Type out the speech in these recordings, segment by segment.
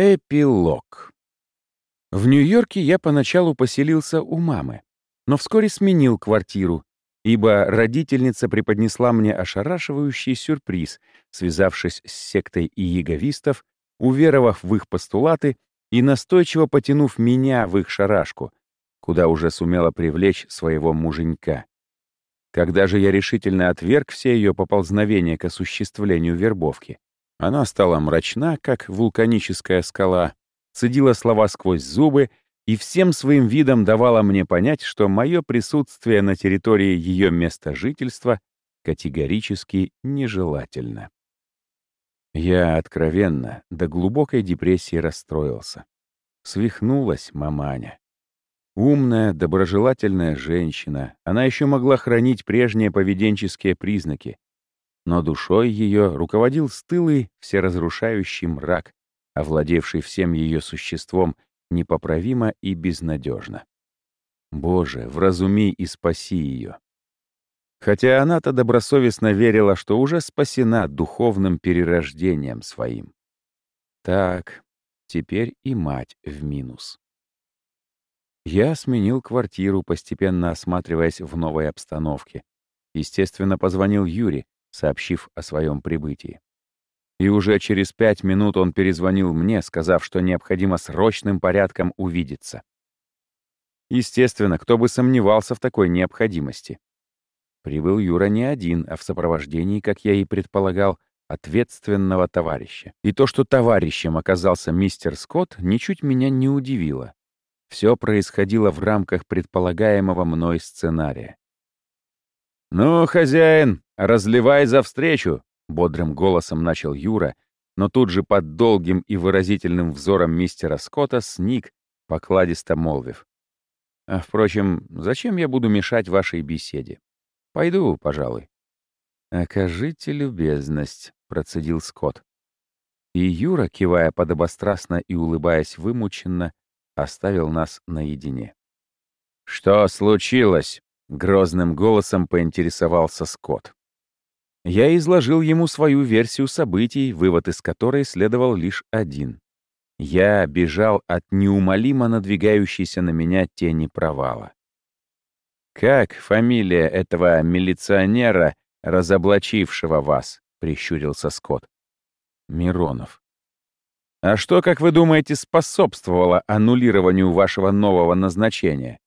Эпилог. В Нью-Йорке я поначалу поселился у мамы, но вскоре сменил квартиру, ибо родительница преподнесла мне ошарашивающий сюрприз, связавшись с сектой иеговистов, уверовав в их постулаты и настойчиво потянув меня в их шарашку, куда уже сумела привлечь своего муженька. Когда же я решительно отверг все ее поползновения к осуществлению вербовки, она стала мрачна, как вулканическая скала, цедила слова сквозь зубы и всем своим видом давала мне понять, что мое присутствие на территории ее места жительства категорически нежелательно. Я откровенно до глубокой депрессии расстроился. Свихнулась маманя. Умная, доброжелательная женщина, она еще могла хранить прежние поведенческие признаки, но душой ее руководил стылый, всеразрушающий мрак, овладевший всем ее существом непоправимо и безнадежно. Боже, вразуми и спаси ее. Хотя она-то добросовестно верила, что уже спасена духовным перерождением своим. Так, теперь и мать в минус. Я сменил квартиру, постепенно осматриваясь в новой обстановке. Естественно, позвонил Юре, сообщив о своем прибытии. И уже через пять минут он перезвонил мне, сказав, что необходимо срочным порядком увидеться. Естественно, кто бы сомневался в такой необходимости. Прибыл Юра не один, а в сопровождении, как я и предполагал, ответственного товарища. И то, что товарищем оказался мистер Скотт, ничуть меня не удивило. Все происходило в рамках предполагаемого мной сценария. «Ну, хозяин, разливай за встречу!» — бодрым голосом начал Юра, но тут же под долгим и выразительным взором мистера Скотта сник, покладисто молвив. «А, впрочем, зачем я буду мешать вашей беседе? Пойду, пожалуй». «Окажите любезность», — процедил Скотт. И Юра, кивая подобострастно и улыбаясь вымученно, оставил нас наедине. «Что случилось?» Грозным голосом поинтересовался Скотт. Я изложил ему свою версию событий, вывод из которой следовал лишь один. Я бежал от неумолимо надвигающейся на меня тени провала. «Как фамилия этого милиционера, разоблачившего вас?» — прищурился Скотт. «Миронов». «А что, как вы думаете, способствовало аннулированию вашего нового назначения?»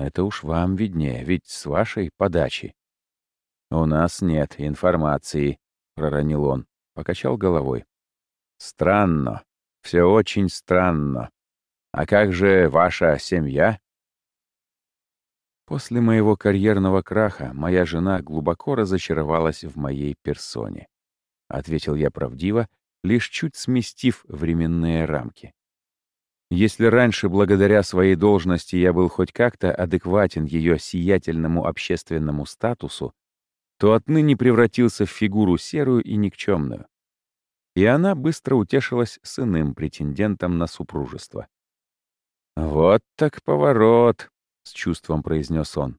Это уж вам виднее, ведь с вашей подачи. У нас нет информации, проронил он, покачал головой. Странно, все очень странно. А как же ваша семья? После моего карьерного краха моя жена глубоко разочаровалась в моей персоне. Ответил я правдиво, лишь чуть сместив временные рамки. Если раньше благодаря своей должности я был хоть как-то адекватен ее сиятельному общественному статусу, то отныне превратился в фигуру серую и никчемную. И она быстро утешилась с иным претендентом на супружество. «Вот так поворот», — с чувством произнес он.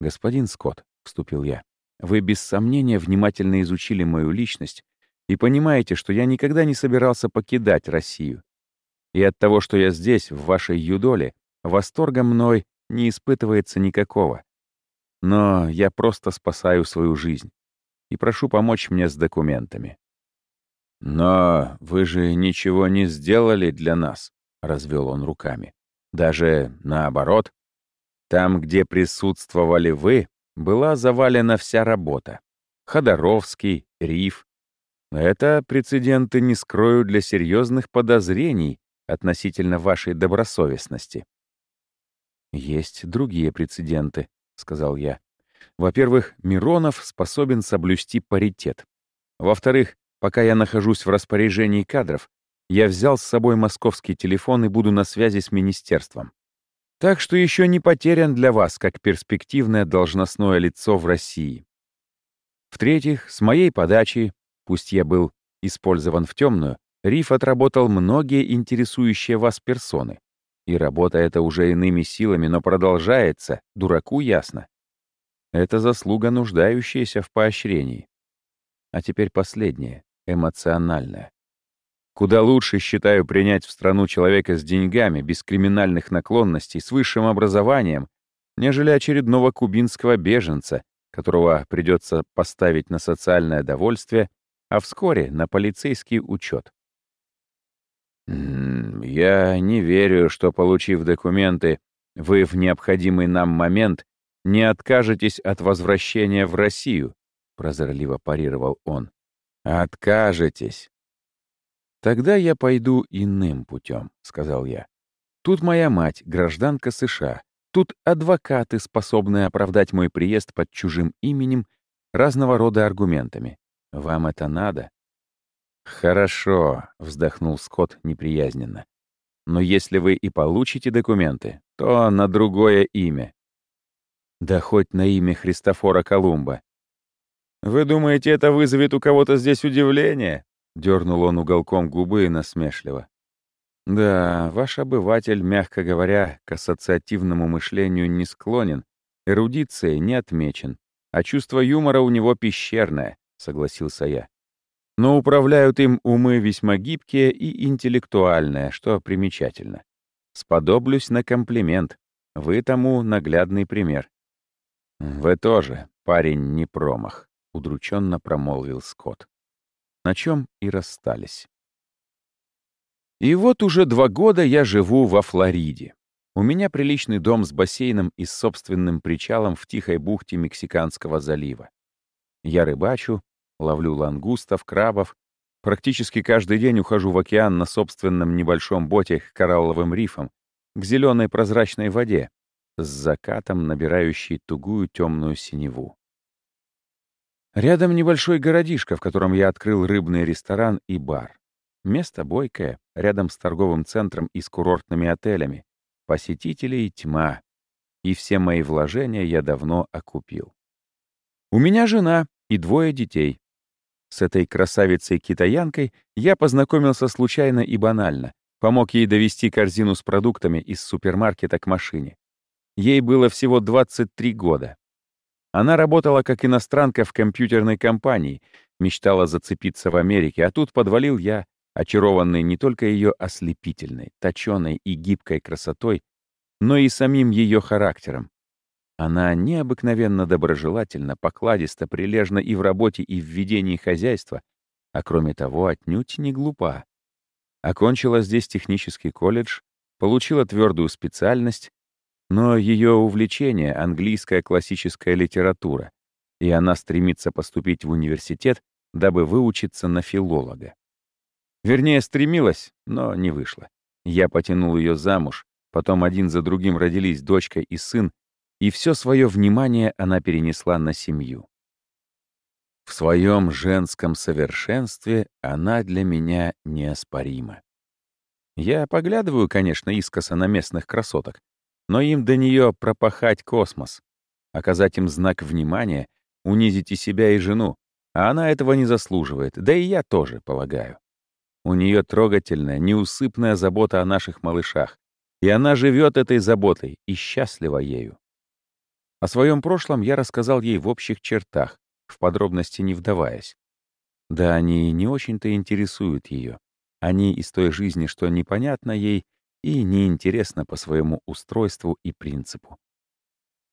«Господин Скотт», — вступил я, — «вы без сомнения внимательно изучили мою личность и понимаете, что я никогда не собирался покидать Россию. И от того, что я здесь, в вашей юдоле, восторга мной не испытывается никакого. Но я просто спасаю свою жизнь и прошу помочь мне с документами. «Но вы же ничего не сделали для нас», — развел он руками. «Даже наоборот. Там, где присутствовали вы, была завалена вся работа. Ходоровский, Риф. Это прецеденты не скрою для серьезных подозрений относительно вашей добросовестности. «Есть другие прецеденты», — сказал я. «Во-первых, Миронов способен соблюсти паритет. Во-вторых, пока я нахожусь в распоряжении кадров, я взял с собой московский телефон и буду на связи с министерством. Так что еще не потерян для вас как перспективное должностное лицо в России. В-третьих, с моей подачи, пусть я был использован в темную, Риф отработал многие интересующие вас персоны. И работа эта уже иными силами, но продолжается, дураку ясно. Это заслуга, нуждающаяся в поощрении. А теперь последнее, эмоциональное. Куда лучше считаю принять в страну человека с деньгами, без криминальных наклонностей, с высшим образованием, нежели очередного кубинского беженца, которого придется поставить на социальное довольствие, а вскоре на полицейский учет. «Я не верю, что, получив документы, вы в необходимый нам момент не откажетесь от возвращения в Россию», — прозорливо парировал он. «Откажетесь». «Тогда я пойду иным путем», — сказал я. «Тут моя мать, гражданка США. Тут адвокаты, способные оправдать мой приезд под чужим именем разного рода аргументами. Вам это надо?» «Хорошо», — вздохнул Скотт неприязненно. «Но если вы и получите документы, то на другое имя. Да хоть на имя Христофора Колумба. «Вы думаете, это вызовет у кого-то здесь удивление?» — дернул он уголком губы насмешливо. «Да, ваш обыватель, мягко говоря, к ассоциативному мышлению не склонен, эрудицией не отмечен, а чувство юмора у него пещерное», — согласился я. «Но управляют им умы весьма гибкие и интеллектуальные, что примечательно. Сподоблюсь на комплимент. Вы тому наглядный пример». «Вы тоже, парень, не промах», — удрученно промолвил Скотт. На чем и расстались. И вот уже два года я живу во Флориде. У меня приличный дом с бассейном и собственным причалом в тихой бухте Мексиканского залива. Я рыбачу, ловлю лангустов, крабов. Практически каждый день ухожу в океан на собственном небольшом боте к коралловым рифам, к зеленой прозрачной воде, с закатом, набирающей тугую темную синеву. Рядом небольшой городишко, в котором я открыл рыбный ресторан и бар. Место бойкое, рядом с торговым центром и с курортными отелями. Посетителей тьма. И все мои вложения я давно окупил. У меня жена и двое детей. С этой красавицей-китаянкой я познакомился случайно и банально. Помог ей довести корзину с продуктами из супермаркета к машине. Ей было всего 23 года. Она работала как иностранка в компьютерной компании, мечтала зацепиться в Америке, а тут подвалил я, очарованный не только ее ослепительной, точеной и гибкой красотой, но и самим ее характером. Она необыкновенно доброжелательна, покладисто, прилежна и в работе, и в ведении хозяйства, а кроме того, отнюдь не глупа. Окончила здесь технический колледж, получила твердую специальность, но ее увлечение — английская классическая литература, и она стремится поступить в университет, дабы выучиться на филолога. Вернее, стремилась, но не вышло. Я потянул ее замуж, потом один за другим родились дочка и сын, и все свое внимание она перенесла на семью. В своем женском совершенстве она для меня неоспорима. Я поглядываю, конечно, искоса на местных красоток, но им до нее пропахать космос, оказать им знак внимания, унизить и себя, и жену, а она этого не заслуживает, да и я тоже, полагаю. У нее трогательная, неусыпная забота о наших малышах, и она живет этой заботой и счастлива ею. О своем прошлом я рассказал ей в общих чертах, в подробности не вдаваясь. Да они не очень-то интересуют ее. Они из той жизни, что непонятно ей и неинтересна по своему устройству и принципу.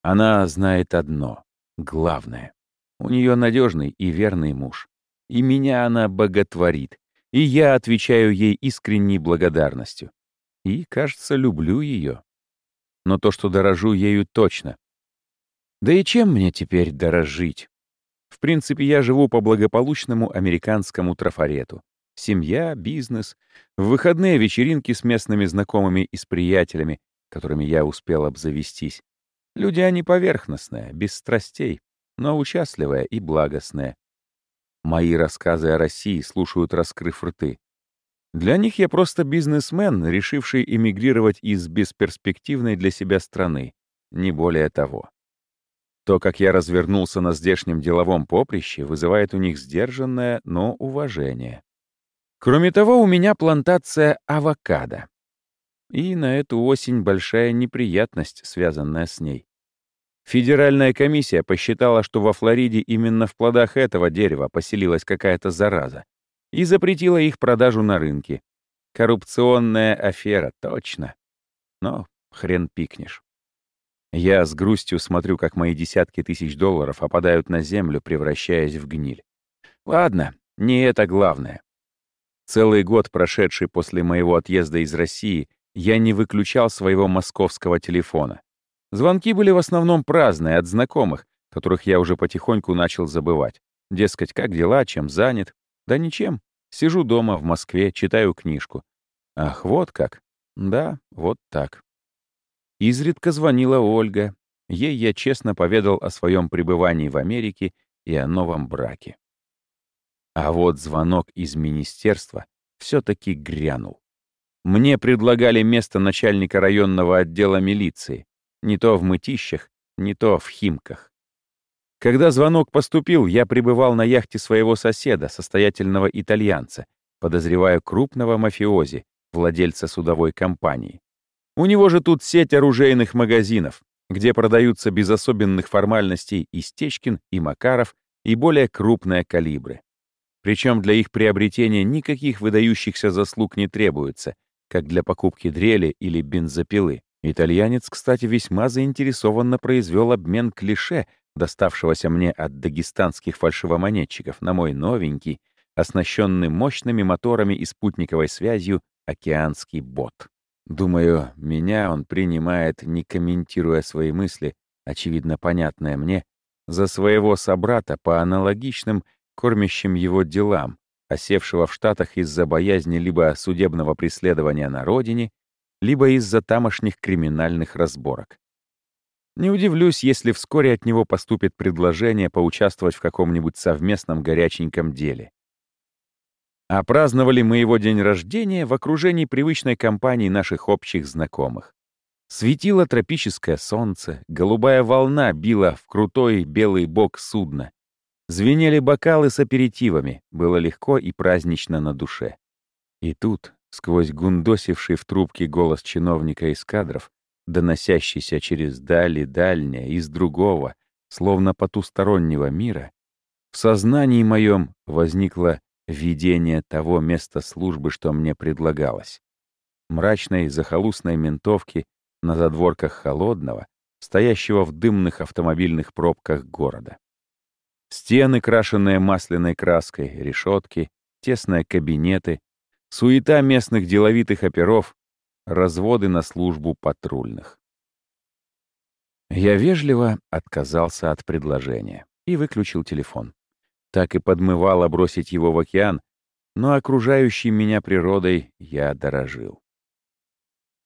Она знает одно, главное. У нее надежный и верный муж. И меня она боготворит, и я отвечаю ей искренней благодарностью. И, кажется, люблю ее. Но то, что дорожу ею точно. Да и чем мне теперь дорожить? В принципе, я живу по благополучному американскому трафарету. Семья, бизнес, в выходные вечеринки с местными знакомыми и с приятелями, которыми я успел обзавестись. Люди они поверхностные, без страстей, но участливые и благостные. Мои рассказы о России слушают, раскрыв рты. Для них я просто бизнесмен, решивший эмигрировать из бесперспективной для себя страны, не более того. То, как я развернулся на здешнем деловом поприще, вызывает у них сдержанное, но уважение. Кроме того, у меня плантация авокадо. И на эту осень большая неприятность, связанная с ней. Федеральная комиссия посчитала, что во Флориде именно в плодах этого дерева поселилась какая-то зараза. и запретила их продажу на рынке. Коррупционная афера, точно. Но хрен пикнешь. Я с грустью смотрю, как мои десятки тысяч долларов опадают на землю, превращаясь в гниль. Ладно, не это главное. Целый год, прошедший после моего отъезда из России, я не выключал своего московского телефона. Звонки были в основном праздные, от знакомых, которых я уже потихоньку начал забывать. Дескать, как дела, чем занят? Да ничем. Сижу дома в Москве, читаю книжку. Ах, вот как. Да, вот так. Изредка звонила Ольга. Ей я честно поведал о своем пребывании в Америке и о новом браке. А вот звонок из министерства все-таки грянул. Мне предлагали место начальника районного отдела милиции. Не то в мытищах, не то в Химках. Когда звонок поступил, я пребывал на яхте своего соседа, состоятельного итальянца, подозревая крупного мафиози, владельца судовой компании. У него же тут сеть оружейных магазинов, где продаются без особенных формальностей и Стечкин, и Макаров, и более крупные калибры. Причем для их приобретения никаких выдающихся заслуг не требуется, как для покупки дрели или бензопилы. Итальянец, кстати, весьма заинтересованно произвел обмен клише доставшегося мне от дагестанских фальшивомонетчиков, на мой новенький, оснащенный мощными моторами и спутниковой связью океанский бот. Думаю, меня он принимает, не комментируя свои мысли, очевидно понятное мне, за своего собрата по аналогичным, кормящим его делам, осевшего в Штатах из-за боязни либо судебного преследования на родине, либо из-за тамошних криминальных разборок. Не удивлюсь, если вскоре от него поступит предложение поучаствовать в каком-нибудь совместном горяченьком деле. А праздновали мы его день рождения в окружении привычной компании наших общих знакомых. Светило тропическое солнце, голубая волна била в крутой белый бок судна. Звенели бокалы с аперитивами, было легко и празднично на душе. И тут, сквозь гундосивший в трубке голос чиновника из кадров, доносящийся через дали дальнее, из другого, словно потустороннего мира, в сознании моем возникло видение того места службы, что мне предлагалось. Мрачной захолустной ментовки на задворках холодного, стоящего в дымных автомобильных пробках города. Стены, крашенные масляной краской, решетки, тесные кабинеты, суета местных деловитых оперов, разводы на службу патрульных. Я вежливо отказался от предложения и выключил телефон. Так и подмывало бросить его в океан, но окружающей меня природой я дорожил.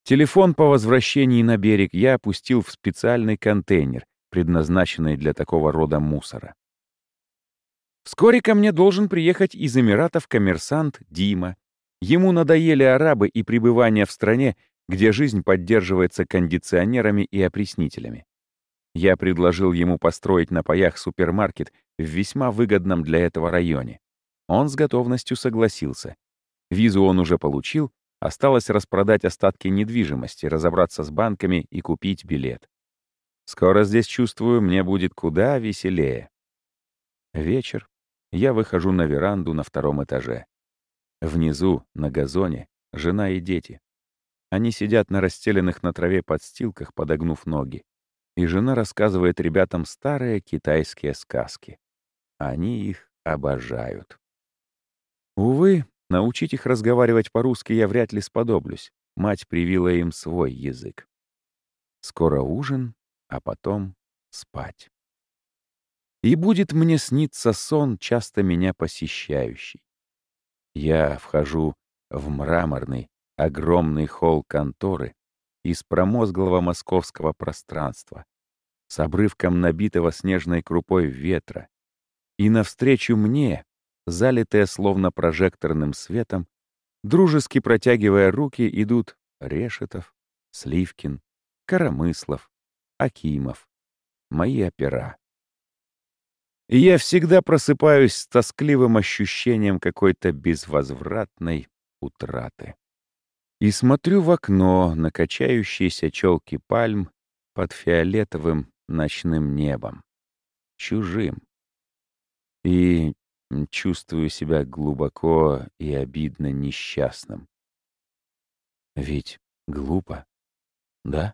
Телефон по возвращении на берег я опустил в специальный контейнер, предназначенный для такого рода мусора. Вскоре ко мне должен приехать из Эмиратов коммерсант Дима Ему надоели арабы и пребывание в стране, где жизнь поддерживается кондиционерами и опреснителями. Я предложил ему построить на паях супермаркет в весьма выгодном для этого районе. Он с готовностью согласился. Визу он уже получил, осталось распродать остатки недвижимости, разобраться с банками и купить билет. Скоро здесь, чувствую, мне будет куда веселее. Вечер. Я выхожу на веранду на втором этаже. Внизу, на газоне, жена и дети. Они сидят на расстеленных на траве подстилках, подогнув ноги. И жена рассказывает ребятам старые китайские сказки. Они их обожают. Увы, научить их разговаривать по-русски я вряд ли сподоблюсь. Мать привила им свой язык. Скоро ужин, а потом спать. И будет мне сниться сон, часто меня посещающий. Я вхожу в мраморный, огромный холл конторы из промозглого московского пространства с обрывком набитого снежной крупой ветра, и навстречу мне, залитые словно прожекторным светом, дружески протягивая руки, идут Решетов, Сливкин, Коромыслов, Акимов, мои опера. И я всегда просыпаюсь с тоскливым ощущением какой-то безвозвратной утраты. И смотрю в окно на качающиеся челки пальм под фиолетовым ночным небом. Чужим. И чувствую себя глубоко и обидно несчастным. Ведь глупо, да?